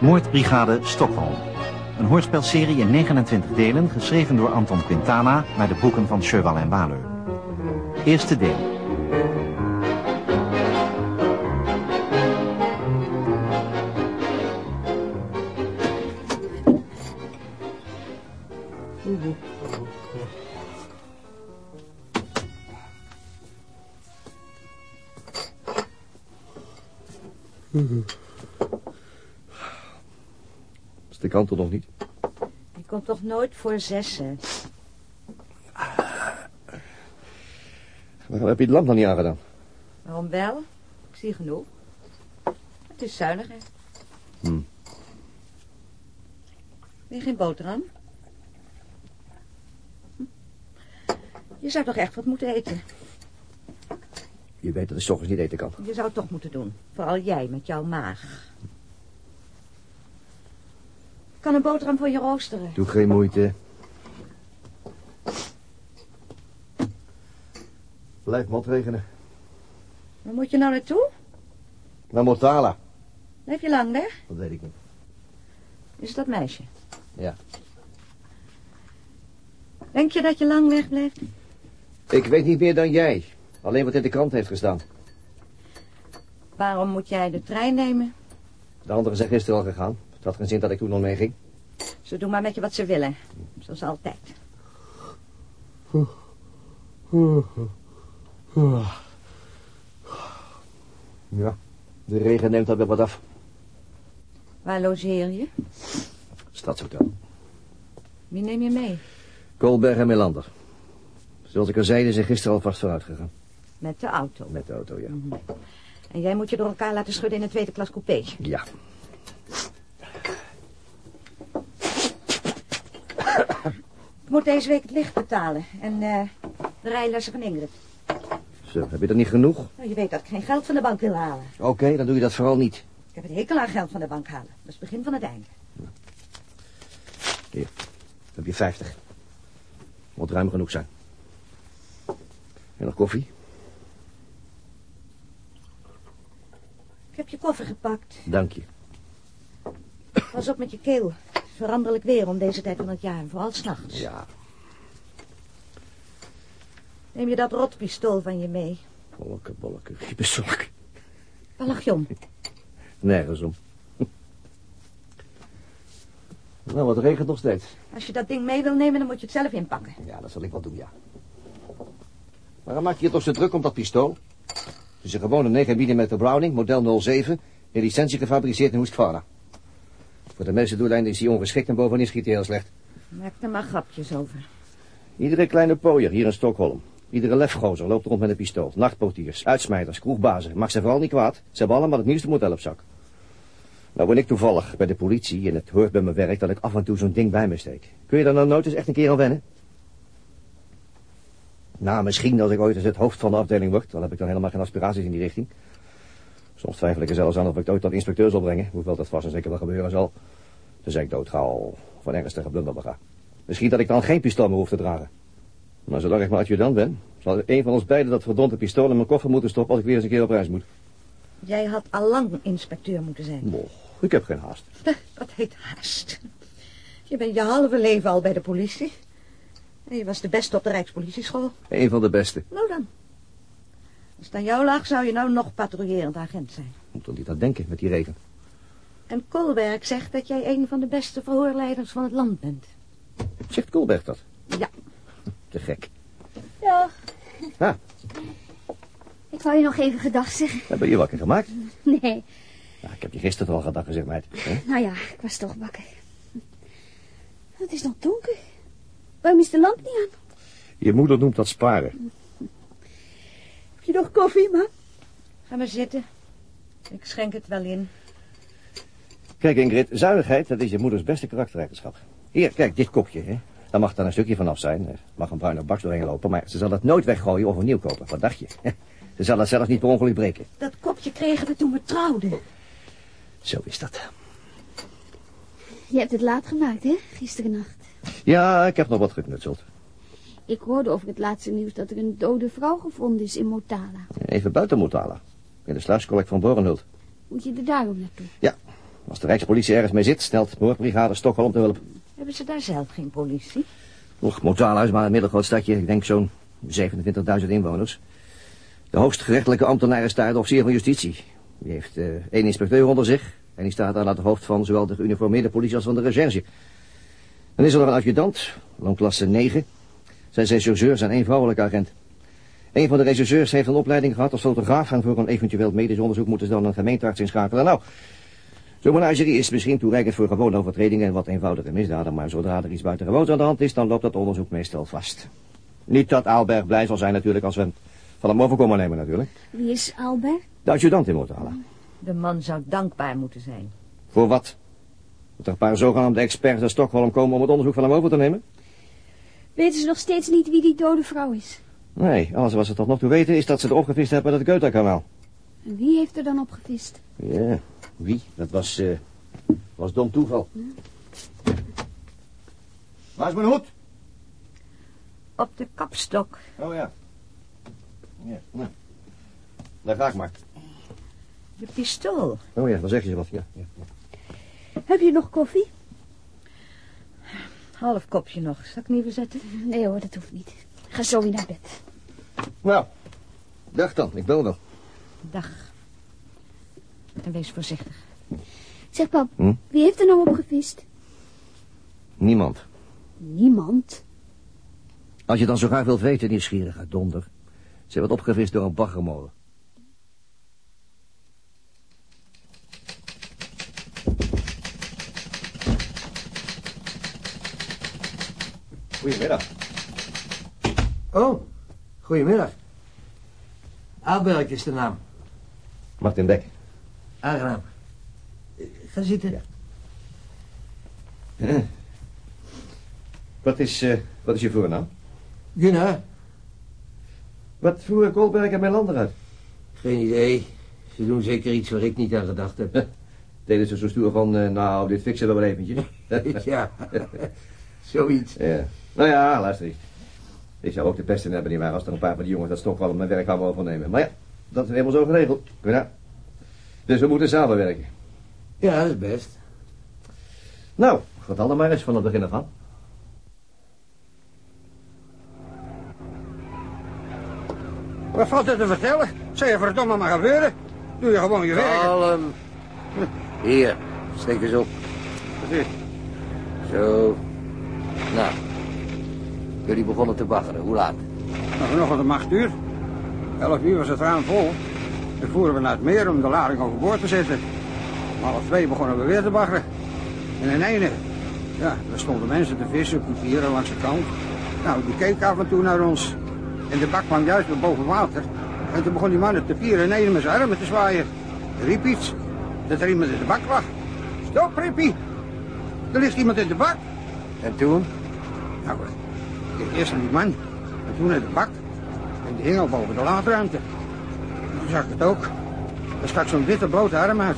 Moordbrigade Stockholm. Een hoorspelserie in 29 delen, geschreven door Anton Quintana naar de boeken van Cheval en Waleur. Eerste deel. Kant er nog niet? Die komt toch nooit voor zessen? Waarom heb je de lamp nog niet aangedaan? Waarom wel? Ik zie genoeg. Het is zuinig, hè? Hm. Wil je geen boterham? Hm? Je zou toch echt wat moeten eten? Je weet dat ik 's ochtends niet eten kan. Je zou het toch moeten doen. Vooral jij met jouw maag. Kan een boterham voor je roosteren. Doe geen moeite. Blijf motregenen. Waar moet je nou naartoe? Naar Motala. Blijf je lang weg? Dat weet ik niet. Is dat meisje? Ja. Denk je dat je lang weg blijft? Ik weet niet meer dan jij. Alleen wat in de krant heeft gestaan. Waarom moet jij de trein nemen? De anderen zijn gisteren al gegaan. Had geen zin dat ik toen nog meeging. Ze doen maar met je wat ze willen. Zoals altijd. Ja. De regen neemt alweer wat af. Waar logeer je? Stadshotel. Wie neem je mee? Kolberg en Melander. Zoals ik al zei, zijn gisteren alvast vooruit gegaan. Met de auto. Met de auto, ja. En jij moet je door elkaar laten schudden in een tweede klas coupé. Ja. Ik moet deze week het licht betalen. En eh, de rijlessen van Ingrid. Zo, heb je dat niet genoeg? Nou, je weet dat ik geen geld van de bank wil halen. Oké, dan doe je dat vooral niet. Ik heb het hekel aan geld van de bank halen. Dat is het begin van het einde. Hier, dan heb je 50. Moet ruim genoeg zijn. En nog koffie? Ik heb je koffer gepakt. Dank je. Pas op met je keel. Veranderlijk weer om deze tijd van het jaar. En vooral s'nachts. Ja, Neem je dat rotpistool van je mee. bolleke, bolleke, giebezork. Waar lag je om? Nergens om. Nou, wat regent nog steeds. Als je dat ding mee wil nemen, dan moet je het zelf inpakken. Ja, dat zal ik wel doen, ja. Waarom maak je je toch zo druk om dat pistool? Het is een gewone 9 mm Browning, model 07, in licentie gefabriceerd in Husqvarna. Voor de meeste doeleinden is hij ongeschikt en bovendien schiet hij heel slecht. Maak er maar grapjes over. Iedere kleine pooier hier in Stockholm. Iedere lefgozer loopt rond met een pistool. Nachtportiers, uitsmijters, kroegbazen. Mag ze vooral niet kwaad. Ze hebben allemaal het nieuwste model op zak. Nou ben ik toevallig bij de politie en het hoort bij mijn werk dat ik af en toe zo'n ding bij me steek. Kun je daar nou nooit eens echt een keer aan wennen? Nou, misschien als ik ooit eens het hoofd van de afdeling word, dan heb ik dan helemaal geen aspiraties in die richting. Soms twijfel ik er zelfs aan of ik het ooit tot inspecteur zal brengen, hoewel dat vast en zeker wel gebeuren zal. Dus ik doodga of van ernstige blunder bega. Misschien dat ik dan geen pistool meer hoef te dragen. Maar zolang ik maar adjudant ben, zal een van ons beiden dat verdonde pistool in mijn koffer moeten stoppen als ik weer eens een keer op reis moet. Jij had al lang inspecteur moeten zijn. Boh, ik heb geen haast. Dat heet haast. Je bent je halve leven al bij de politie. En je was de beste op de Rijkspolitieschool. Een van de beste. Nou dan. Als het aan jou lag, zou je nou nog patrouillerend agent zijn. Moet toch niet aan denken met die regen. En Kolberg zegt dat jij een van de beste verhoorleiders van het land bent. Zegt Koolberg dat? Ja. Te gek. Ja, Ah, ik wou je nog even gedag zeggen. heb je je wakker gemaakt? Nee, Nou, ik heb je gisteren al gedag gezegd, meid. Hè? nou ja, ik was toch wakker. Het is nog donker. Waarom is de lamp niet aan? Je moeder noemt dat sparen. Je nog koffie, ma? Ga maar zitten. Ik schenk het wel in. Kijk Ingrid, zuinigheid, dat is je moeders beste karaktereigenschap. Hier, kijk, dit kopje, hè. Daar mag dan een stukje vanaf zijn. Er mag een bruine baks doorheen lopen, maar ze zal het nooit weggooien of opnieuw kopen. Wat dacht je? Ze zal het zelfs niet per ongeluk breken. Dat kopje kregen we toen we trouwden. Zo is dat. Je hebt het laat gemaakt, hè? Gisterennacht. Ja, ik heb nog wat geknutseld. Ik hoorde over het laatste nieuws dat er een dode vrouw gevonden is in Motala. Even buiten Motala. In de sluiscollect van Borenhult. Moet je er daarom naartoe? Ja, Als de Rijkspolitie ergens mee zit, snelt moordbrigade Stockholm te hulp. Hebben ze daar zelf geen politie? Nog Motala is maar een middelgroot stadje. Ik denk zo'n 27.000 inwoners. De hoogstgerechtelijke ambtenaar is daar de officier van justitie. Die heeft eh, één inspecteur onder zich. En die staat daar aan het hoofd van zowel de geuniformeerde politie als van de recherche. Dan is er nog een adjudant, loonklasse 9. Zijn rechercheurs en één vrouwelijke agent. Een van de rechercheurs heeft een opleiding gehad als fotograaf... en voor een eventueel medisch onderzoek moeten ze dan een gemeentearts inschakelen. Nou, zo'n menagerie is misschien toereikend voor gewone overtredingen... en wat eenvoudige misdaden, maar zodra er iets buitengewoons aan de hand is... dan loopt dat onderzoek meestal vast. Niet dat Aalberg blij zal zijn natuurlijk als we hem van hem overkomen nemen natuurlijk. Wie is Albert? De adjudant in halen. De man zou dankbaar moeten zijn. Voor wat? Dat er een paar zogenaamde experts uit Stockholm komen om het onderzoek van hem over te nemen? Weten ze nog steeds niet wie die dode vrouw is? Nee, alles wat ze tot nog toe weten is dat ze er opgevist hebben uit het Goethe-kanaal. En wie heeft er dan opgevist? Ja, wie? Dat was, eh, was dom toeval. Waar is mijn hoed? Op de kapstok. Oh ja. Ja, nou. Daar ga ik maar. De pistool. Oh ja, dan zeg je wat. Ja, ja. Heb je nog koffie? Half kopje nog. Zal ik niet verzetten? Nee hoor, dat hoeft niet. Ga zo weer naar bed. Nou, dag dan. Ik bel wel. Dag. En wees voorzichtig. Zeg pap, Hm? wie heeft er nou opgevist? Niemand. Niemand. Als je dan zo graag wilt weten, nieuwsgierige donder. Ze wordt opgevist door een baggermolen. Goedemiddag. Oh, goedemiddag. Aalberg is de naam. Martin Beck. Aangenaam. Eh, Ga zitten. Ja. Wat is, eh, wat is je voornaam? Gunnar? Wat voeren Koolberg en Melander uit? Geen idee. Ze doen zeker iets waar ik niet aan gedacht heb. Deden ze zo stoer van, eh, nou, dit fixen we wel eventjes. ja, zoiets. Ja. Nou ja, luister eens. Ik zou ook de beste hebben waren als er een paar van die jongens dat Stockholm mijn werk gaan overnemen. Maar ja, dat is helemaal zo geregeld. Ja. Dus we moeten samenwerken. Ja, dat is best. Nou, vertel dan maar eens van het begin af aan. Wat valt er te vertellen? Zou je verdomme maar gebeuren? Doe je gewoon je werk. Kalm. Hier, steek eens op. Precies. Zo. Nou. Jullie begonnen te baggeren. Hoe laat? Nou, vanochtend om acht uur. Elf uur was het raam vol. Dan voeren we naar het meer om de lading overboord te zetten. Om half twee begonnen we weer te baggeren. En in ene, ja, daar stonden mensen te vissen, koepieren langs de kant. Nou, die keek af en toe naar ons. En de bak kwam juist weer boven water. En toen begon die man te pieren en ene met zijn armen te zwaaien. Er riep iets. Dat er iemand in de bak lag. Stop, Rippie. Er ligt iemand in de bak. En toen? Nou, eerst naar die man, en toen naar de bak. En die hing al boven de laadruimte. En Toen zag ik het ook. Er stak zo'n witte blote arm uit.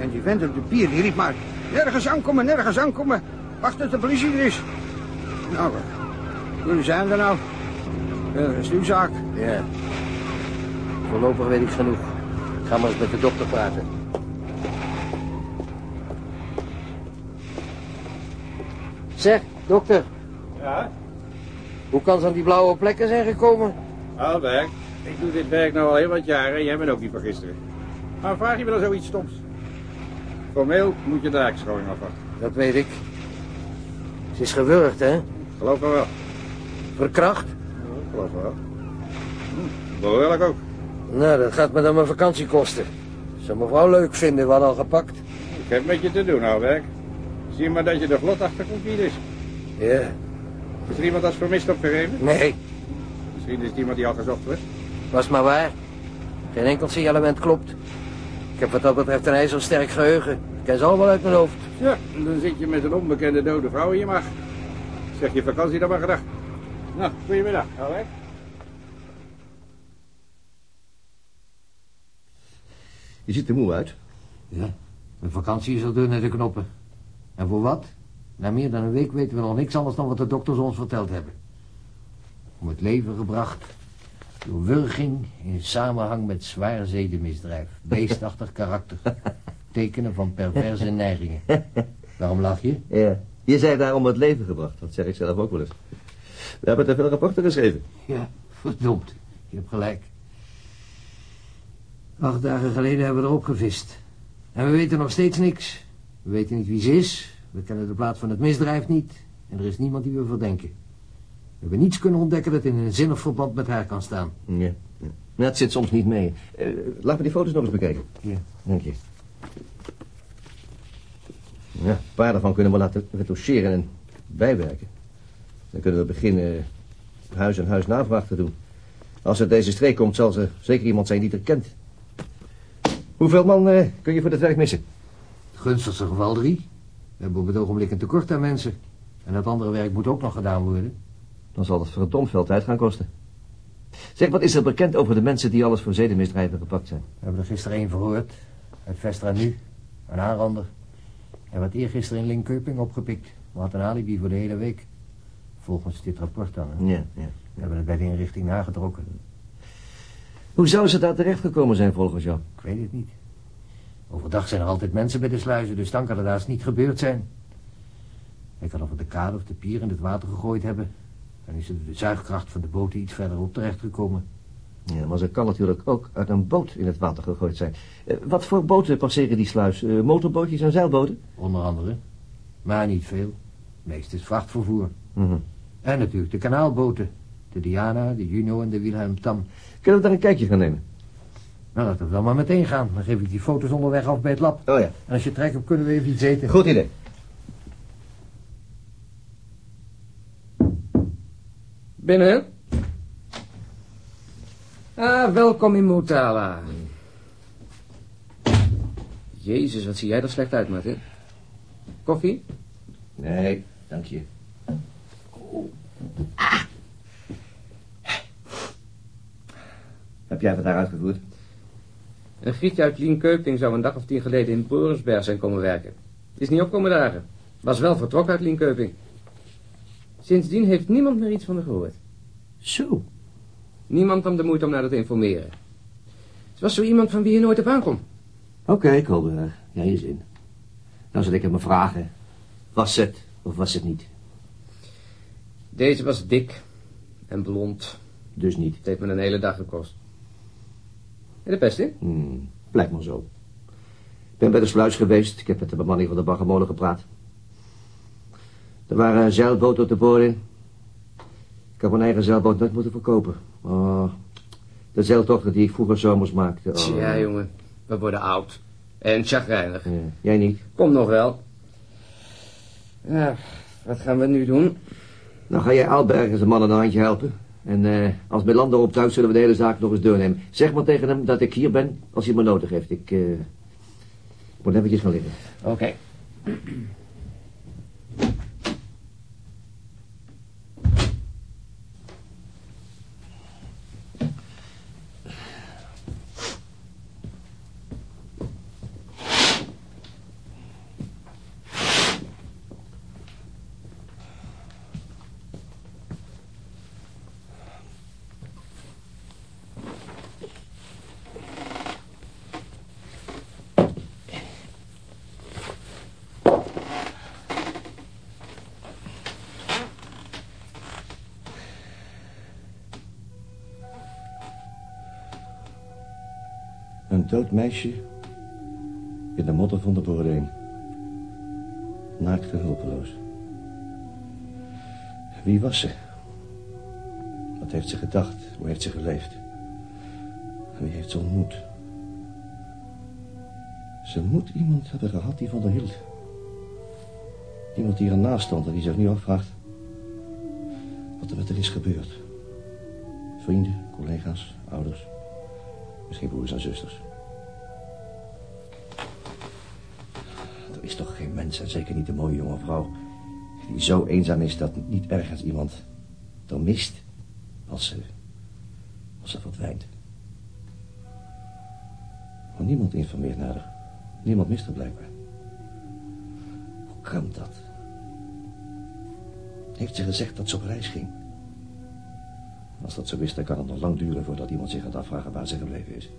En die vent op de pier, die riep maar... Nergens aankomen, nergens aankomen. Wacht tot de politie er is. Nou, jullie zijn er nou. Verder is uw zaak. Ja. Voorlopig weet ik genoeg. Ik ga maar eens met de dokter praten. Zeg, dokter. Ja, Hoe kan ze aan die blauwe plekken zijn gekomen? Alberg. Ik doe dit werk nou al heel wat jaren en jij bent ook niet van gisteren. Maar vraag je me dan zoiets stoms? Formeel moet je de rijkscholing afwachten. Dat weet ik. Ze is gewurgd, hè? Geloof me wel. Verkracht? Geloof me wel. Hm, behoorlijk ook. Nou, dat gaat me dan mijn vakantie kosten. Zou mevrouw leuk vinden, hadden al gepakt. Ik heb met je te doen, Alberg. Zie maar dat je er vlot achter komt wie het is. Ja. Is er iemand als vermist opgegeven? Nee, Misschien is het iemand die al gezocht wordt. was maar waar. Geen enkel signalement klopt. Ik heb wat dat betreft een ijzersterk geheugen. Ik ken ze allemaal uit mijn hoofd. Ja, en dan zit je met een onbekende dode vrouw in je maag. Zeg je vakantie dan maar gedag. Nou, goedemiddag, Alberg. Je ziet er moe uit. Ja, mijn vakantie is al dun naar de knoppen. En voor wat? Na meer dan een week weten we nog niks anders dan wat de dokters ons verteld hebben. Om het leven gebracht door wurging in samenhang met zwaar zedenmisdrijf. Beestachtig karakter. tekenen van perverse neigingen. Waarom lach je? Ja. Je zei daar om het leven gebracht. Dat zeg ik zelf ook wel eens. We hebben te veel rapporten geschreven. Ja, verdomd. Je hebt gelijk. Acht dagen geleden hebben we erop gevist. En we weten nog steeds niks. We weten niet wie ze is. We kennen de plaats van het misdrijf niet. En er is niemand die we verdenken. We hebben niets kunnen ontdekken dat in een zinnig verband met haar kan staan. Ja. ja. Maar het zit soms niet mee. Uh, laat me die foto's nog eens bekijken. Ja. Dank je. Ja, een paar daarvan kunnen we laten retoucheren en bijwerken. Dan kunnen we beginnen huis en huis navraag te doen. Als het deze streek komt, zal ze zeker iemand zijn die het kent. Hoeveel man uh, kun je voor het werk missen? Het gunstigste geval drie. We hebben op het ogenblik een tekort aan mensen. En dat andere werk moet ook nog gedaan worden. Dan zal het verdomd veel tijd gaan kosten. Zeg, wat is er bekend over de mensen die alles voor zedenmisdrijven gepakt zijn? We hebben er gisteren één verhoord. Uit Vestra nu. Een aanrander. Hij werd eergisteren in Linköping opgepikt. Maar had een alibi voor de hele week. Volgens dit rapport dan. Hè? Ja, ja. We hebben het bij de inrichting nagetrokken. Hoe zou ze daar terechtgekomen zijn volgens jou? Ik weet het niet. Overdag zijn er altijd mensen bij de sluizen, dus dan kan het haast niet gebeurd zijn. Hij kan over de kade of de pier in het water gegooid hebben. Dan is er de zuigkracht van de boten iets verderop terechtgekomen. Ja, maar ze kan natuurlijk ook uit een boot in het water gegooid zijn. Eh, wat voor boten passeren die sluis? Eh, motorbootjes en zeilboten? Onder andere. Maar niet veel. Meest is vrachtvervoer. Mhm. En natuurlijk de kanaalboten. De Diana, de Juno en de Wilhelm Tam. Kunnen we daar een kijkje gaan nemen? Nou, laten we dan maar meteen gaan. Dan geef ik die foto's onderweg af bij het lab. Oh ja. En als je trek hebt, kunnen we even iets eten. Goed idee. Binnen. Ah, welkom in Motala. Jezus, wat zie jij er slecht uit, Martin. Koffie? Nee, dank je. Heb jij wat daar uitgevoerd? Een Grietje uit Lienkeuping zou een dag of tien geleden in Borensberg zijn komen werken. Is niet opkomen dagen. Was wel vertrokken uit Lienkeuping. Sindsdien heeft niemand meer iets van haar gehoord. Zo. Niemand nam de moeite om naar dat te informeren. Het was zo iemand van wie je nooit op aankomt. Oké, okay, Kolberg. Ja, je zin. Nou zal ik hem vragen. Was het of was het niet? Deze was dik en blond. Dus niet. Het heeft me een hele dag gekost. En de pest in? Hmm, blijkt maar zo. Ik ben bij de sluis geweest. Ik heb met de bemanning van de baggermolen gepraat. Er waren zeilboot op de boording. Ik heb mijn eigen zeilboot net moeten verkopen. Oh, de zeiltochten die ik vroeger zomers maakte. Oh. Tja, jongen. We worden oud. En chagrijnig. Ja, jij niet? Kom nog wel. Ja, wat gaan we nu doen? Nou ga jij Aalberg en zijn mannen een handje helpen. En uh, als Melander op thuis zullen we de hele zaak nog eens doornemen. Zeg maar tegen hem dat ik hier ben als hij me nodig heeft. Ik uh, moet eventjes gaan liggen. Oké. Een dood meisje in de modder van de boording. Naakt en hulpeloos. Wie was ze? Wat heeft ze gedacht? Hoe heeft ze geleefd? Wie heeft ze ontmoet? Ze moet iemand hebben gehad die van haar hield. Iemand die ernaast stond en die zich nu afvraagt... wat er met haar is gebeurd. Vrienden, collega's, ouders... Misschien broers en zusters. Toch geen mens, en zeker niet een mooie jonge vrouw... die zo eenzaam is dat niet ergens iemand er mist... als ze, als ze verdwijnt. Maar niemand informeert haar. Niemand mist haar blijkbaar. Hoe kan dat? Heeft ze gezegd dat ze op reis ging? Als dat zo is, dan kan het nog lang duren voordat iemand zich gaat afvragen waar ze gebleven is.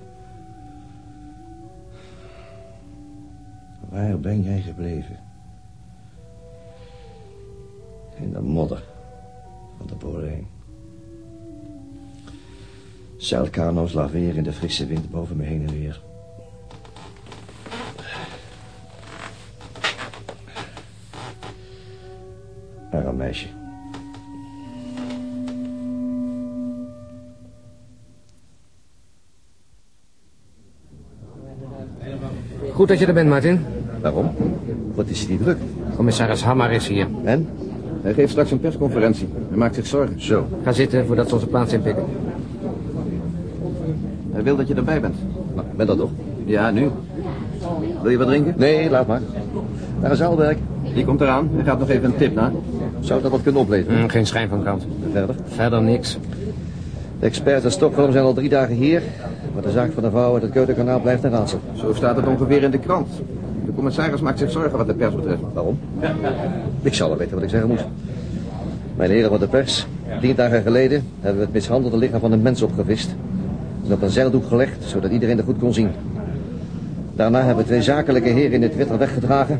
Waar ben jij gebleven? In de modder van de Boorleen. Zeilkano's laveren in de frisse wind boven me heen en weer. Arm meisje. Goed dat je er bent, Martin. Waarom? Wat is die druk? Commissaris Hammer is hier. En? Hij geeft straks een persconferentie. Hij maakt zich zorgen. Zo. Ga zitten voordat ze onze plaats inpikken. Hij wil dat je erbij bent. Nou, ben dat toch? Ja, nu. Wil je wat drinken? Nee, laat maar. Naar een zaalwerk. Die komt eraan. Hij gaat nog even een tip na. Zou dat wat kunnen opleveren? Mm, geen schijn van kans. Verder? Verder niks. De experts uit Stockholm zijn al drie dagen hier. Maar de zaak van de vrouw uit het Keuterkanaal blijft een raadsel. Zo staat het ongeveer in de krant. De commissaris maakt zich zorgen wat de pers betreft. Waarom? Ik zal wel weten wat ik zeggen moet. Mijn heren van de pers, tien dagen geleden hebben we het mishandelde lichaam van een mens opgevist. En op een zeildoek gelegd, zodat iedereen er goed kon zien. Daarna hebben we twee zakelijke heren in het witter weggedragen.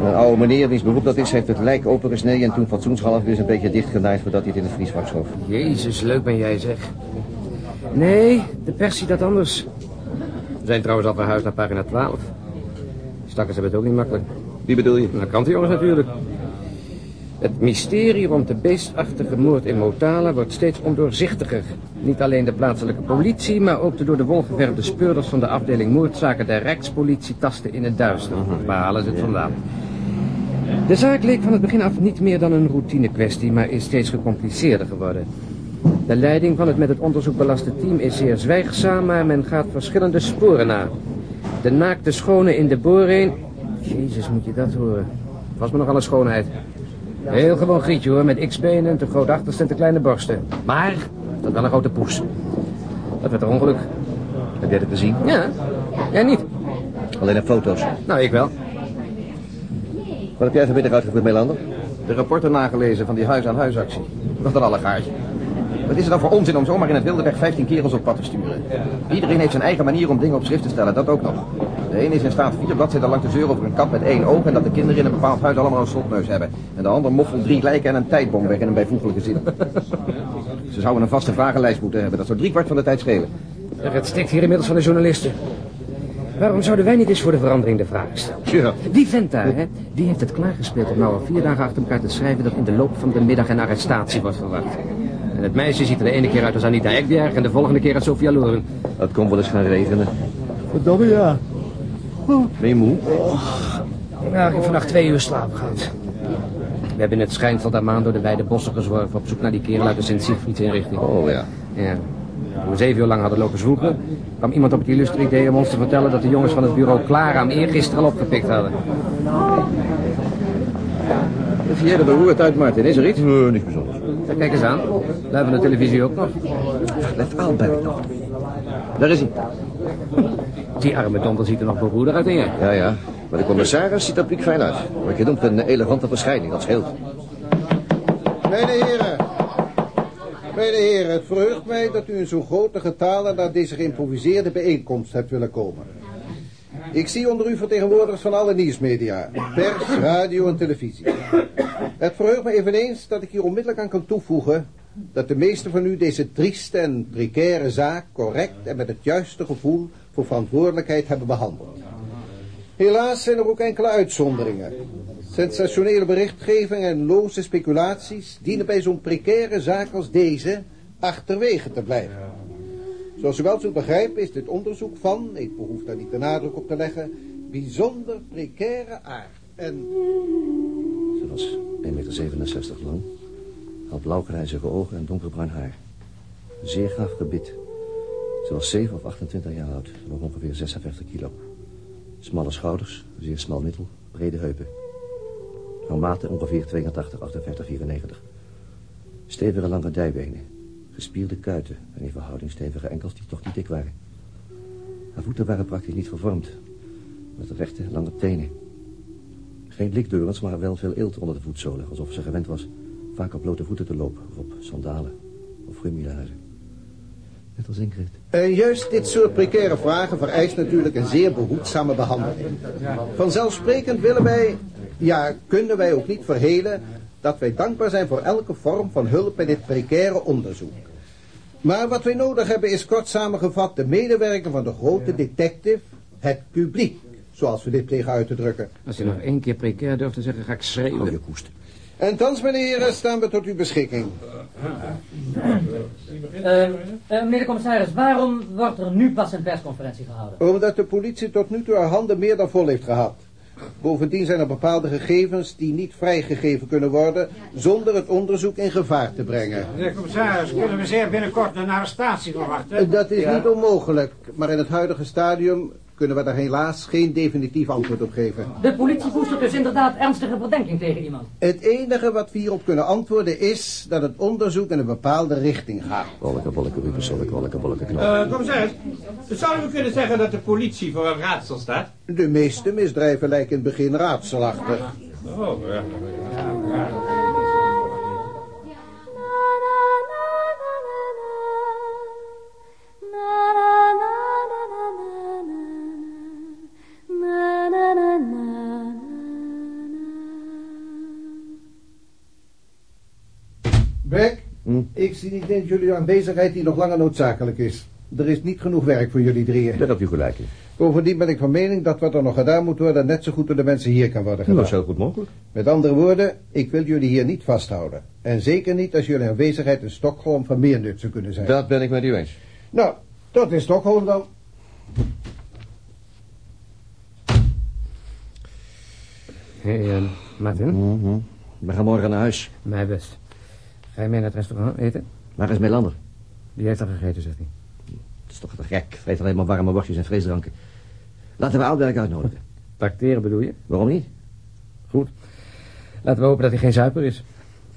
En een oude meneer, wiens beroep dat is, heeft het lijk opengesneden... en toen fatsoenshalve weer een beetje dichtgenaaid voordat hij het in het vriesvak schoof. Jezus, leuk ben jij zeg. Nee, de pers ziet dat anders. We zijn trouwens al verhuisd naar pagina 12. Stakkers hebben het ook niet makkelijk. Wie bedoel je? Nou, krantenjongens natuurlijk. Het mysterie rond de beestachtige moord in Motala wordt steeds ondoorzichtiger. Niet alleen de plaatselijke politie, maar ook de door de wol geverfde speurders van de afdeling moordzaken der Rijkspolitie tasten in het duister. Waar halen ze het vandaan? De zaak leek van het begin af niet meer dan een routine kwestie, maar is steeds gecompliceerder geworden. De leiding van het met het onderzoek belaste team is zeer zwijgzaam, maar men gaat verschillende sporen na. De naakte schone in de boorheen... Jezus, moet je dat horen. Was me nogal een schoonheid. Heel gewoon grietje hoor, met x-benen, te groot achterste en te kleine borsten. Maar, dat wel een grote poes. Dat werd een ongeluk. Heb jij dat gezien? Ja, jij niet. Alleen op foto's. Nou, ik wel. Wat heb jij vanmiddag uitgevoerd, Melander? De rapporten nagelezen van die huis-aan-huisactie. Wat een allegaartje. Wat is het dan voor onzin om zomaar in het wilde weg 15 kerels op pad te sturen? Iedereen heeft zijn eigen manier om dingen op schrift te stellen, dat ook nog. De een is in staat vier bladzijden lang te zeuren over een kat met één oog... en dat de kinderen in een bepaald huis allemaal een slotneus hebben. En de ander moffelt drie lijken en een tijdbom weg in een bijvoeglijke zin. Ze zouden een vaste vragenlijst moeten hebben. Dat zou driekwart van de tijd schelen. Het stikt hier inmiddels van de journalisten. Waarom zouden wij niet eens voor de verandering de vraag stellen? Ja. Die vent daar, hè, die heeft het klaargespeeld om nou al vier dagen achter elkaar te schrijven... dat in de loop van de middag een arrestatie wordt verwacht. En het meisje ziet er de ene keer uit als Anita Ekberg... en de volgende keer als Sofia Loren. Het komt wel eens gaan regenen. Verdomme ja. Ben je moe? Nou, ik heb vannacht twee uur slaap gehad. We hebben in het schijnsel der maan door de wijde bossen gezworven... op zoek naar die kerel uit de Sint-Siegfrieds-inrichting. Oh ja. Ja. Toen we zeven uur lang hadden lopen zwoegen... kwam iemand op het illustre idee om ons te vertellen... dat de jongens van het bureau Clara hem eergisteren al opgepikt hadden. Zie jij er beroerd uit, Martin? Is er iets? Nee, niks bijzonders. Ja, kijk eens aan. Daar van de televisie ook nog. Let Aalberg nog. Daar is hij. Die arme donder ziet er nog beroerder uit dan jij. Ja, ja. Maar de commissaris ziet er piek fijn uit. Wat je noemt een elegante verschijning, dat scheelt. Mijne heren, mijne heren, het verheugt mij dat u in zo'n grote getale naar deze geïmproviseerde bijeenkomst hebt willen komen. Ik zie onder u vertegenwoordigers van alle nieuwsmedia, pers, radio en televisie. Het verheugt me eveneens dat ik hier onmiddellijk aan kan toevoegen dat de meesten van u deze trieste en precaire zaak correct en met het juiste gevoel voor verantwoordelijkheid hebben behandeld. Helaas zijn er ook enkele uitzonderingen. Sensationele berichtgeving en loze speculaties dienen bij zo'n precaire zaak als deze achterwege te blijven. Zoals u wel zult begrijpen is dit onderzoek van, ik behoef daar niet de nadruk op te leggen, bijzonder precaire aard. En Ze was 1,67 meter lang, had blauwgrijzige ogen en donkerbruin haar. Zeer gaaf gebit. Ze was 7 of 28 jaar oud, nog ongeveer 56 kilo. Smalle schouders, zeer smal middel, brede heupen. Haar ongeveer 82, 58, 94. Stevige lange dijbenen, gespierde kuiten en in verhouding stevige enkels die toch niet dik waren. Haar voeten waren praktisch niet vervormd, met rechte, lange tenen. Geen likdeurens, maar wel veel eelt onder de voetzolen, alsof ze gewend was vaak op blote voeten te lopen of op sandalen of gummilaarzen. Net als Ingrid. En juist dit soort precaire vragen vereist natuurlijk een zeer behoedzame behandeling. Vanzelfsprekend willen wij, ja, kunnen wij ook niet verhelen dat wij dankbaar zijn voor elke vorm van hulp bij dit precaire onderzoek. Maar wat wij nodig hebben is kort samengevat de medewerking van de grote detective, het publiek, zoals we dit plegen uit te drukken. Als je nog één keer precair durft te zeggen, ga ik schreeuwen. Hou je koest. En thans, meneer heren, staan we tot uw beschikking. Eh, eh, meneer de commissaris, waarom wordt er nu pas een persconferentie gehouden? Omdat de politie tot nu toe haar handen meer dan vol heeft gehad. Bovendien zijn er bepaalde gegevens die niet vrijgegeven kunnen worden zonder het onderzoek in gevaar te brengen. Meneer commissaris, kunnen we zeer binnenkort een arrestatie verwachten? Dat is niet onmogelijk, maar in het huidige stadium kunnen we daar helaas geen definitief antwoord op geven. De politie koestert dus inderdaad ernstige verdenking tegen iemand. Het enige wat we hierop kunnen antwoorden is dat het onderzoek in een bepaalde richting gaat. Wolke, wolke, rupus, wolke, wolke, wolke, knop. Eh, commissaris, zouden we kunnen zeggen dat de politie voor een raadsel staat? De meeste misdrijven lijken in het begin raadselachtig. Oh, ja. Beck, ik zie niet in jullie aanwezigheid die nog langer noodzakelijk is. Er is niet genoeg werk voor jullie drieën. Daar heb je gelijk in. Bovendien ben ik van mening dat wat er nog gedaan moet worden net zo goed door de mensen hier kan worden gedaan. Dat is heel goed mogelijk. Met andere woorden, ik wil jullie hier niet vasthouden. En zeker niet als jullie aanwezigheid in Stockholm van meer nut zou kunnen zijn. Dat ben ik met u eens. Nou, tot in Stockholm dan. Hé, hey, eh, Martin, Mhm. We gaan morgen naar huis. mij best. Ga je mee naar het restaurant eten? Waar is Melander? Die heeft al gegeten, zegt hij. Het is toch te gek. Vreet alleen maar warme worstjes en frisdranken. Laten we Oudberg uitnodigen. Tracteren bedoel je? Waarom niet? Goed. Laten we hopen dat hij geen zuiper is.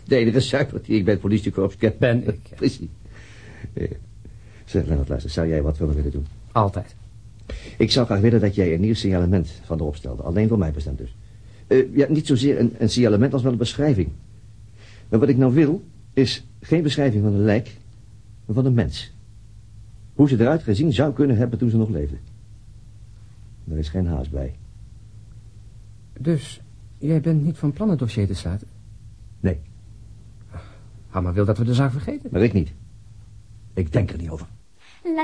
De enige suiker die ik bij het politiekorps ken. Ben ik. Precies. Eh, Zeg, Lennart, luister. Zou jij wat willen willen doen? Altijd. Ik zou graag willen dat jij een nieuw signalement van erop stelde. Alleen voor mij bestemd dus. Eh, ja, niet zozeer een, een signalement als wel een beschrijving. Maar wat ik nou wil, is geen beschrijving van een lijk, maar van een mens. Hoe ze eruit gezien zou kunnen hebben toen ze nog leefde. Er is geen haast bij. Dus, jij bent niet van plan het dossier te sluiten? Nee. Hammer wil dat we de zaak vergeten. Maar ik niet. Ik denk er niet over. La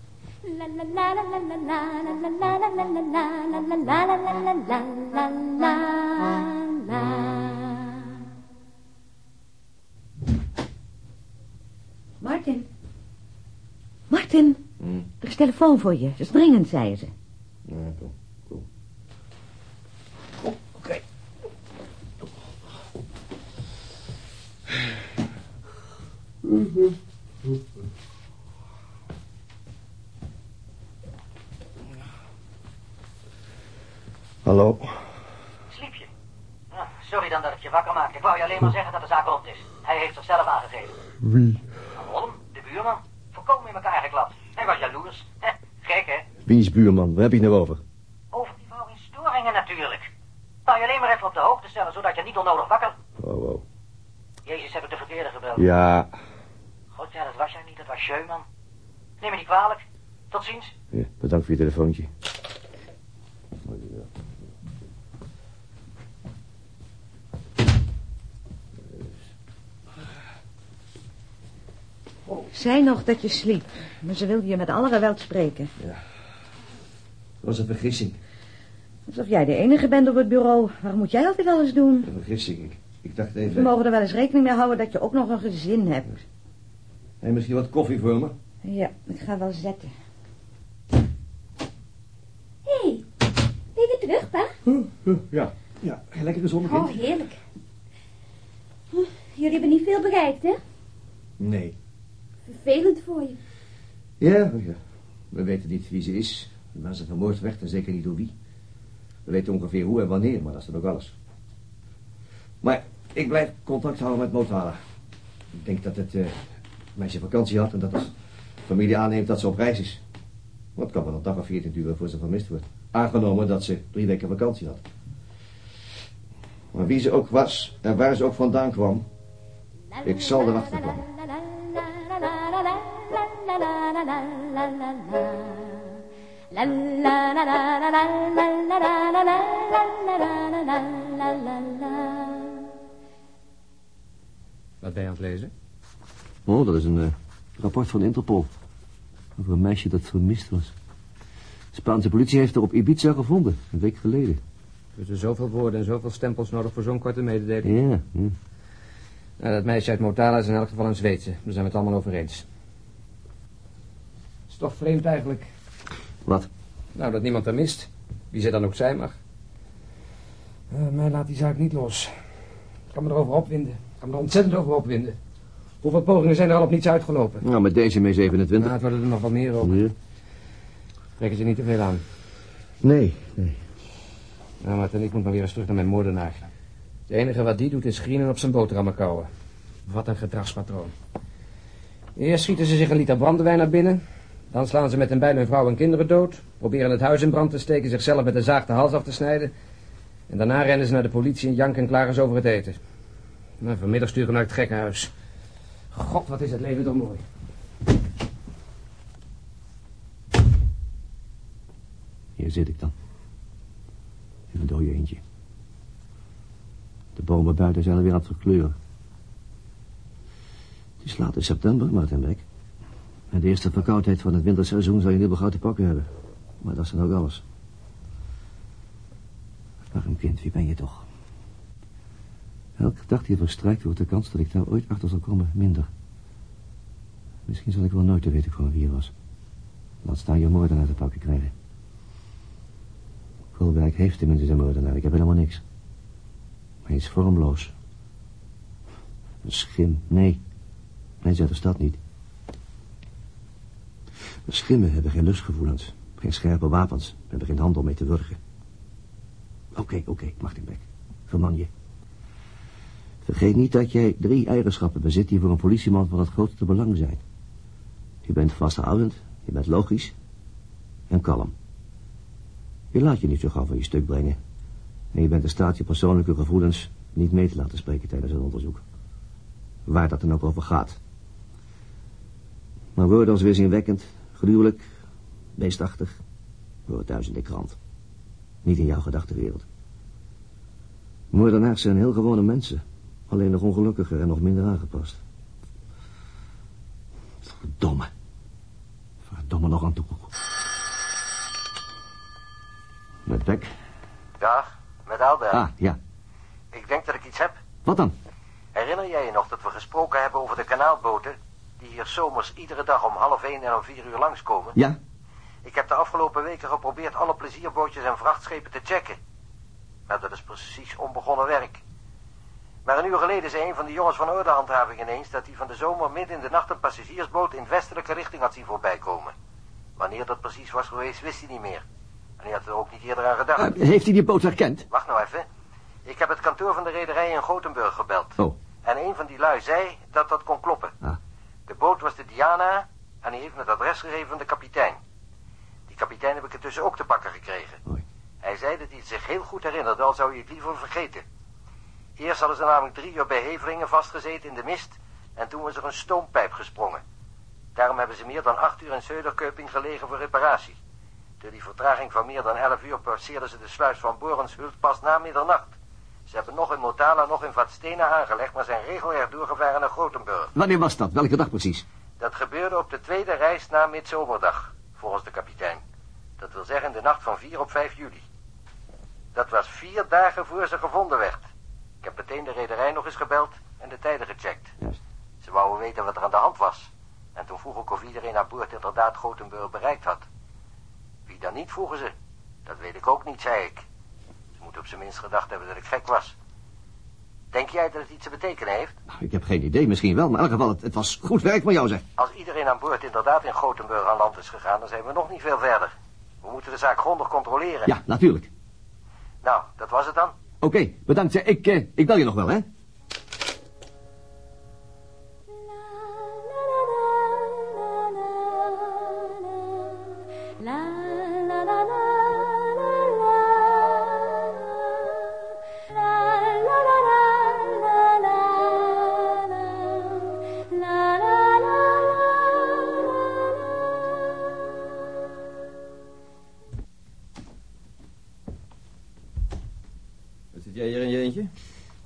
Martin. Martin. Hmm? Er is telefoon voor je. Het is dringend, zei ze. Ja, kom. Kom. Oké. Mm. Hallo. Sliep je? Nou, sorry dan dat ik je wakker maak. Ik wou je alleen maar zeggen dat de zaak rond is. Hij heeft zichzelf aangegeven. Wie? Waarom? De buurman. Volkomen in elkaar geklapt. Hij was jaloers. Gek, hè? Wie is buurman? Waar heb je het nou over? Over die vrouw in storingen natuurlijk. Wou je alleen maar even op de hoogte stellen, zodat je niet onnodig wakker... Oh, oh. Jezus, heb ik de verkeerde gebeld. Ja. God, ja, dat was jij niet. Dat was Scheuman. Neem me niet kwalijk. Tot ziens. ja. Bedankt voor je telefoontje. Zei nog dat je sliep. Maar ze wilde je met alle geweld spreken. Dat was een vergissing. Alsof jij de enige bent op het bureau. Waarom moet jij altijd alles doen? Een vergissing. Ik, ik dacht We even... mogen er wel eens rekening mee houden dat je ook nog een gezin hebt. Hey, misschien wat koffie voor me? Ja, ik ga wel zetten. Hé, ben je weer terug, pa? Ja. Ja, lekker gezond Oh, heerlijk. Jullie hebben niet veel bereikt, hè? Nee. Vervelend voor je. Ja, ja. We weten niet wie ze is, waar ze vermoord werd en zeker niet door wie. We weten ongeveer hoe en wanneer, maar dat is dan ook alles. Maar ik blijf contact houden met Motala. Ik denk dat het eh, meisje vakantie had en dat als familie aanneemt dat ze op reis is. Wat kan wel een dag of veertien duren voor ze vermist wordt. Aangenomen dat ze drie weken vakantie had. Maar wie ze ook was en waar ze ook vandaan kwam, ik zal erachter komen. Wat ben je aan het lezen? Oh, dat is een eh, rapport van Interpol. Over een meisje dat vermist was. De Spaanse politie heeft haar op Ibiza gevonden, een week geleden. Dus er zoveel woorden en zoveel stempels nodig voor zo'n korte mededeling. Ja. Nou, dat meisje uit Motala is in elk geval een Zweedse. Daar zijn we het allemaal over eens. Toch vreemd eigenlijk. Wat? Nou, dat niemand er mist. Wie zij dan ook zijn mag. Eh, mij laat die zaak niet los. Ik kan me erover opwinden. Ik kan me er ontzettend over opwinden. Hoeveel pogingen zijn er al op niets uitgelopen? Nou, met deze mee 27. Nou, het worden er nog wel meer op. Ja. Trekken ze niet te veel aan. Nee, nee. Nou, Martin, ik moet maar weer eens terug naar mijn moordenaar. Het enige wat die doet is grienen op zijn boterhammen kauwen. Wat een gedragspatroon. Eerst schieten ze zich een liter brandewijn naar binnen. Dan slaan ze met een bijl hun vrouw en kinderen dood. Proberen het huis in brand te steken, zichzelf met een zaag de hals af te snijden. En daarna rennen ze naar de politie en janken en klagen ze over het eten. Vanmiddag sturen naar het gekkenhuis. God, wat is het leven toch mooi. Hier zit ik dan. In een dode eentje. De bomen buiten zijn alweer aan het verkleuren. Het is laat in september, Martin Beck. En de eerste verkoudheid van het winterseizoen zal je gauw te pakken hebben. Maar dat is dan ook alles. Arm kind, wie ben je toch? Elke dag die verstrijkt wordt de kans dat ik daar ooit achter zal komen minder. Misschien zal ik wel nooit te weten komen wie je was. Laat staan je moordenaar te pakken krijgen. Kolberg heeft tenminste zijn moordenaar. Ik heb helemaal niks. Hij is vormloos. Een schim, nee. Nee, zegt de stad niet. De schimmen hebben geen lustgevoelens. Geen scherpe wapens. Hebben geen handel mee te wurgen. Oké, oké, Martin Beck. Verman je. Vergeet niet dat jij drie eigenschappen bezit die voor een politieman van het grootste belang zijn. Je bent vasthoudend, je bent logisch en kalm. Je laat je niet zo gauw van je stuk brengen. En je bent in staat je persoonlijke gevoelens niet mee te laten spreken tijdens een onderzoek. Waar dat dan ook over gaat. Maar woorden als weerzinwekkend, gruwelijk, beestachtig, horen thuis in de krant. Niet in jouw gedachtenwereld. Moordenaars zijn heel gewone mensen. Alleen nog ongelukkiger en nog minder aangepast. Verdomme. Verdomme nog aan toe. Met Beck. Dag, met Albert. Ah, ja. Ik denk dat ik iets heb. Wat dan? Herinner jij je nog dat we gesproken hebben over de kanaalboten... die hier zomers iedere dag om half één en om vier uur langskomen? Ja? Ik heb de afgelopen weken geprobeerd alle plezierbootjes en vrachtschepen te checken. Maar dat is precies onbegonnen werk. Maar een uur geleden zei een van de jongens van ordehandhaving ineens... dat hij van de zomer midden in de nacht een passagiersboot in westelijke richting had zien voorbijkomen. Wanneer dat precies was geweest, wist hij niet meer. En hij had er ook niet eerder aan gedacht. Uh, heeft hij die boot herkend? Wacht nou even. Ik heb het kantoor van de rederij in Gothenburg gebeld. Oh. En een van die lui zei dat dat kon kloppen. Ah. De boot was de Diana en hij heeft me het adres gegeven van de kapitein. Die kapitein heb ik intussen ook te pakken gekregen. Hij zei dat hij het zich heel goed herinnerde, al zou hij het liever vergeten. Eerst hadden ze namelijk drie uur bij Hevelingen vastgezeten in de mist... en toen was er een stoompijp gesprongen. Daarom hebben ze meer dan acht uur in Söderköping gelegen voor reparatie. Door die vertraging van meer dan elf uur passeerden ze de sluis van Borenshult pas na middernacht. Ze hebben nog in Motala, nog in Vadstena aangelegd, maar zijn regelrecht doorgevaren naar Gothenburg. Wanneer was dat? Welke dag precies? Dat gebeurde op de tweede reis na midzomerdag, volgens de kapitein. Dat wil zeggen de nacht van 4 op 5 juli. Dat was vier dagen voor ze gevonden werd. Ik heb meteen de rederij nog eens gebeld en de tijden gecheckt. Juist. Ze wouden weten wat er aan de hand was. En toen vroeg ik of iedereen aan boord inderdaad Gothenburg bereikt had. Wie dan niet, vroegen ze. Dat weet ik ook niet, zei ik. Ze moeten op zijn minst gedacht hebben dat ik gek was. Denk jij dat het iets te betekenen heeft? Nou, ik heb geen idee, misschien wel, maar in elk geval, het, het was goed werk van jou, zeg. Als iedereen aan boord inderdaad in Gothenburg aan land is gegaan, dan zijn we nog niet veel verder. We moeten de zaak grondig controleren. Ja, natuurlijk. Nou, dat was het dan. Oké, bedankt. zeg. Ik, eh, ik bel je nog wel, hè?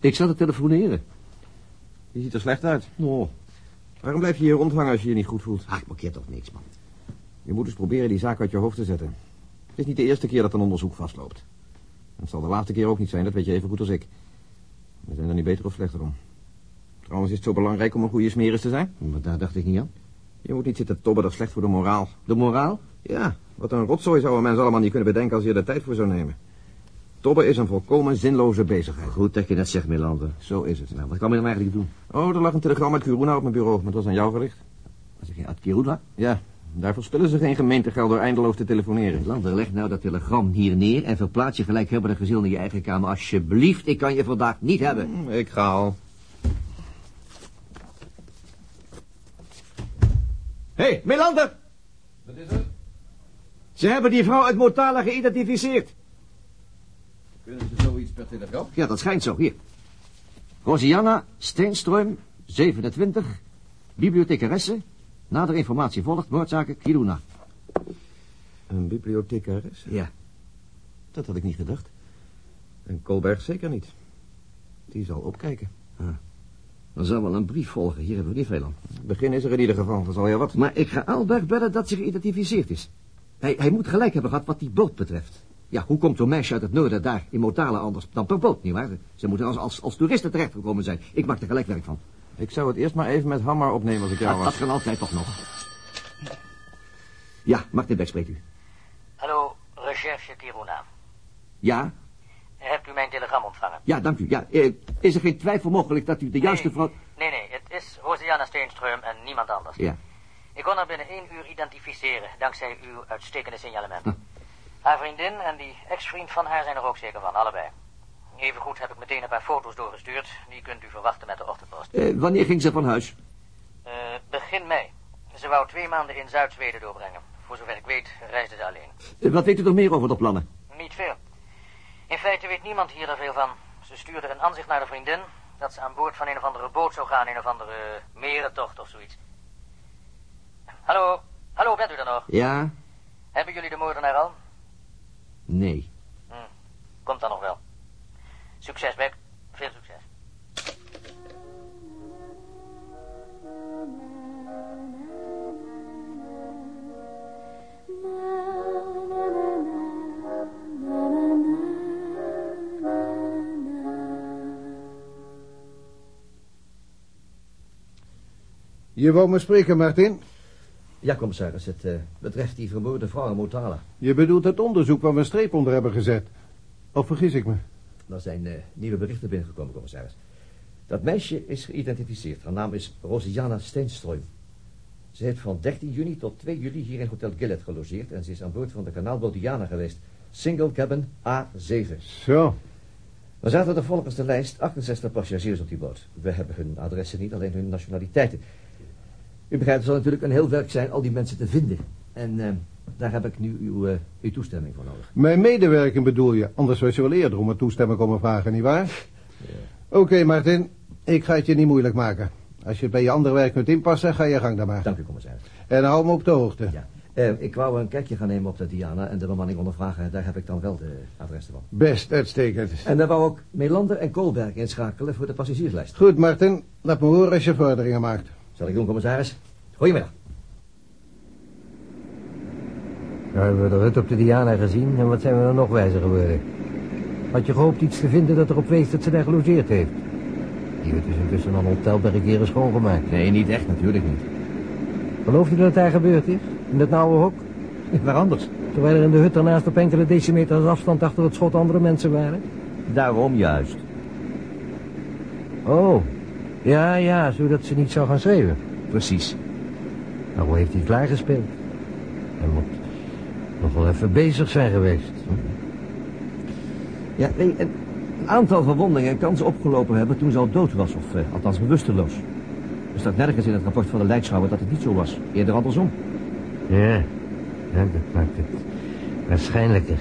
Ik zat te telefoneren. Je ziet er slecht uit. Oh. Waarom blijf je hier rondhangen als je je niet goed voelt? Ah, ik markeer toch niks, man. Je moet eens proberen die zaak uit je hoofd te zetten. Het is niet de eerste keer dat een onderzoek vastloopt. Het zal de laatste keer ook niet zijn, dat weet je even goed als ik. We zijn er niet beter of slechter om. Trouwens is het zo belangrijk om een goede smeris te zijn. Maar daar dacht ik niet aan. Je moet niet zitten tobben, dat is slecht voor de moraal. De moraal? Ja, wat een rotzooi zouden mensen allemaal niet kunnen bedenken als je er de tijd voor zou nemen. Tobben is een volkomen zinloze bezigheid. Goed dat je dat zegt, Melander. Zo is het. Nou, wat kan je dan eigenlijk doen? Oh, er lag een telegram uit Kiruna op mijn bureau, maar het was aan jou gericht. Als ik uit Kiruna? Ja, daar verspillen ze geen gemeentegeld door eindeloos te telefoneren. Melander, leg nou dat telegram hier neer en verplaats je gelijk hebbende gezin in je eigen kamer. Alsjeblieft, ik kan je vandaag niet hebben. Ik ga al. Hé, hey, Melander! Wat is het? Ze hebben die vrouw uit Motala geïdentificeerd. Kunnen ze zoiets per telegram? Ja, dat schijnt zo. Hier. Rosianna Steenström, 27, bibliothecaresse. Nader informatie volgt, moordzaken Kiruna. Een bibliothecaris? Ja. Dat had ik niet gedacht. En Colberg zeker niet. Die zal opkijken. Ah. Dan zal wel een brief volgen, hier hebben we niet veel aan. Het begin is er in ieder geval, dat is al heel wat. Maar ik ga Alberg bellen dat ze geïdentificeerd is. Hij, hij moet gelijk hebben gehad wat die boot betreft. Ja, hoe komt zo'n meisje uit het noorden daar in Motala anders dan per boot, nietwaar? Ze moeten als, als, als toeristen terechtgekomen zijn. Ik maak er gelijk werk van. Ik zou het eerst maar even met Hammer opnemen als ik jou Ja, was. dat kan altijd toch nog. Ja, Martin Beck spreekt u. Hallo, recherche Kiruna. Ja, Hebt u mijn telegram ontvangen? ja, dank u. Ja, eh, is er geen twijfel mogelijk dat u de juiste vrouw... Nee, nee, het is Rosianna Steenström en niemand anders. Ja. Ik kon haar binnen één uur identificeren, dankzij uw uitstekende signalement. Haar vriendin en die ex-vriend van haar zijn er ook zeker van, allebei. Evengoed heb ik meteen een paar foto's doorgestuurd. Die kunt u verwachten met de ochtendpost. Eh, wanneer ging ze van huis? Eh, begin mei. Ze wou twee maanden in Zuid-Zweden doorbrengen. Voor zover ik weet reisde ze alleen. Eh, wat weet u nog meer over de plannen? Niet veel. In feite weet niemand hier er veel van. Ze stuurde een aanzicht naar de vriendin... dat ze aan boord van een of andere boot zou gaan... een of andere merentocht of zoiets. Hallo? Hallo, bent u er nog? Ja? Hebben jullie de moordenaar al? Nee. Hm. Komt dan nog wel. Succes, Beck. Veel succes. Je wou me spreken, Martin? Ja, commissaris, het eh, betreft die vermoorde vrouw in Motala. Je bedoelt het onderzoek waar we een streep onder hebben gezet. Of vergis ik me? Er zijn eh, nieuwe berichten binnengekomen, commissaris. Dat meisje is geïdentificeerd. Haar naam is Rosiana Steenström. Ze heeft van 13 juni tot 2 juli hier in Hotel Gillet gelogeerd... en ze is aan boord van de kanaalboot Diana geweest. Single cabin A7. Zo. Er zaten er volgens de lijst 68 passagiers op die boot. We hebben hun adressen niet, alleen hun nationaliteiten. U begrijpt, het zal natuurlijk een heel werk zijn al die mensen te vinden. En eh, daar heb ik nu uw, eh, uw toestemming voor nodig. Mijn medewerking bedoel je? Anders was je wel eerder om een toestemming komen vragen, nietwaar? Oké, Martin. Ik ga het je niet moeilijk maken. Als je het bij je andere werk kunt inpassen, ga je gang dan maar. Dank u, commissaris. En hou me op de hoogte. Ja. Eh, ik wou een kijkje gaan nemen op de Diana en de bemanning ondervragen. Daar heb ik dan wel de adressen van. Best, uitstekend. En daar wou ook Melander en Koolberg inschakelen voor de passagierslijst. Goed, Martin. Laat me horen als je vorderingen maakt. Zal ik doen, commissaris? Goedemiddag. Nou hebben we de hut op de Diana gezien en wat zijn we er nog wijzer geworden. Had je gehoopt iets te vinden dat erop wees dat ze daar gelogeerd heeft? Die hut is intussen al ontelbare keren schoongemaakt. Nee, niet echt, natuurlijk niet. Geloof je dat het daar gebeurd is? In dat nauwe hok? Waar anders? Terwijl er in de hut daarnaast op enkele decimeters afstand achter het schot andere mensen waren? Daarom juist. Oh, ja, ja, zodat ze niet zou gaan schreeuwen. Precies. Nou, hoe heeft hij het klaargespeeld? Hij moet nog wel even bezig zijn geweest. Ja, nee, een, een aantal verwondingen kan ze opgelopen hebben toen ze al dood was, of eh, althans bewusteloos. Er staat nergens in het rapport van de lijkschouwer dat het niet zo was. Eerder andersom. Ja, ja dat maakt het waarschijnlijker.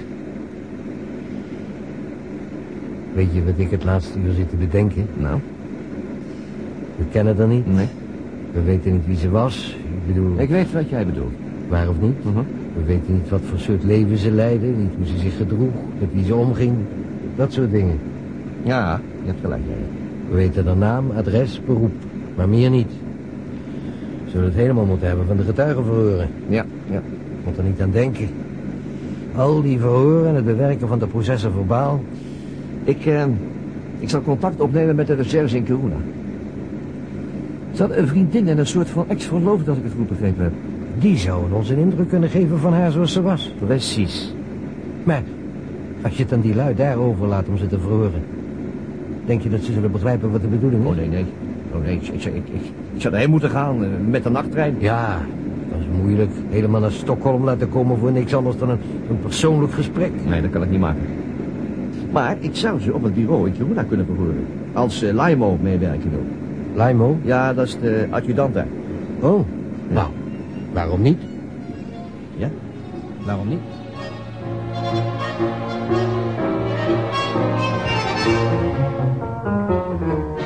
Weet je wat ik het laatste uur zit te bedenken? Nou? We kennen haar niet. Nee. We weten niet wie ze was. Ik bedoel... Ik weet wat jij bedoelt. Waar of niet? Mhm. We weten niet wat voor soort leven ze leidde. Niet hoe ze zich gedroeg. Met wie ze omging. Dat soort dingen. Ja, je hebt gelijk. We weten haar naam, adres, beroep. Maar meer niet. Zullen het helemaal moeten hebben van de getuigenverhoren. Ja, ja. Moet er niet aan denken. Al die verhoren en het bewerken van de processen verbaal. Ik, eh, ik zal contact opnemen met de recherche in Kiruna. Ze had een vriendin en een soort van ex-verloofde, als ik het goed begrepen heb. Die zouden ons een indruk kunnen geven van haar zoals ze was. Precies. Maar als je het aan die lui daarover laat om ze te verhoren... denk je dat ze zullen begrijpen wat de bedoeling is? Oh, nee, nee. Oh, nee, ik, ik, ik, ik, zou erheen moeten gaan eh, met de nachttrein. Ja, dat is moeilijk. Helemaal naar Stockholm laten komen voor niks anders dan een, een persoonlijk gesprek. Nee, dat kan ik niet maken. Maar ik zou ze op het bureau in Kiruna kunnen verhoren. Als uh, Laimo meewerken wil. Laimo? Ja, dat is de adjudant daar. Oh, nou, waarom niet? Ja, waarom niet?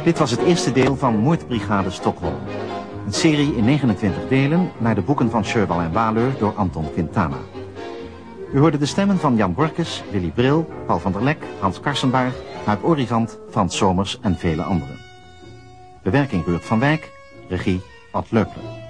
Dit was het eerste deel van Moordbrigade Stockholm. Een serie in 29 delen naar de boeken van Sherwal en Waleur door Anton Quintana. U hoorde de stemmen van Jan Borkes, Willy Bril, Paul van der Lek, Hans Karsenbaar, Huip Orivant, Frans Somers en vele anderen. Bewerking Ruurt van Wijk, regie Ad Leupler.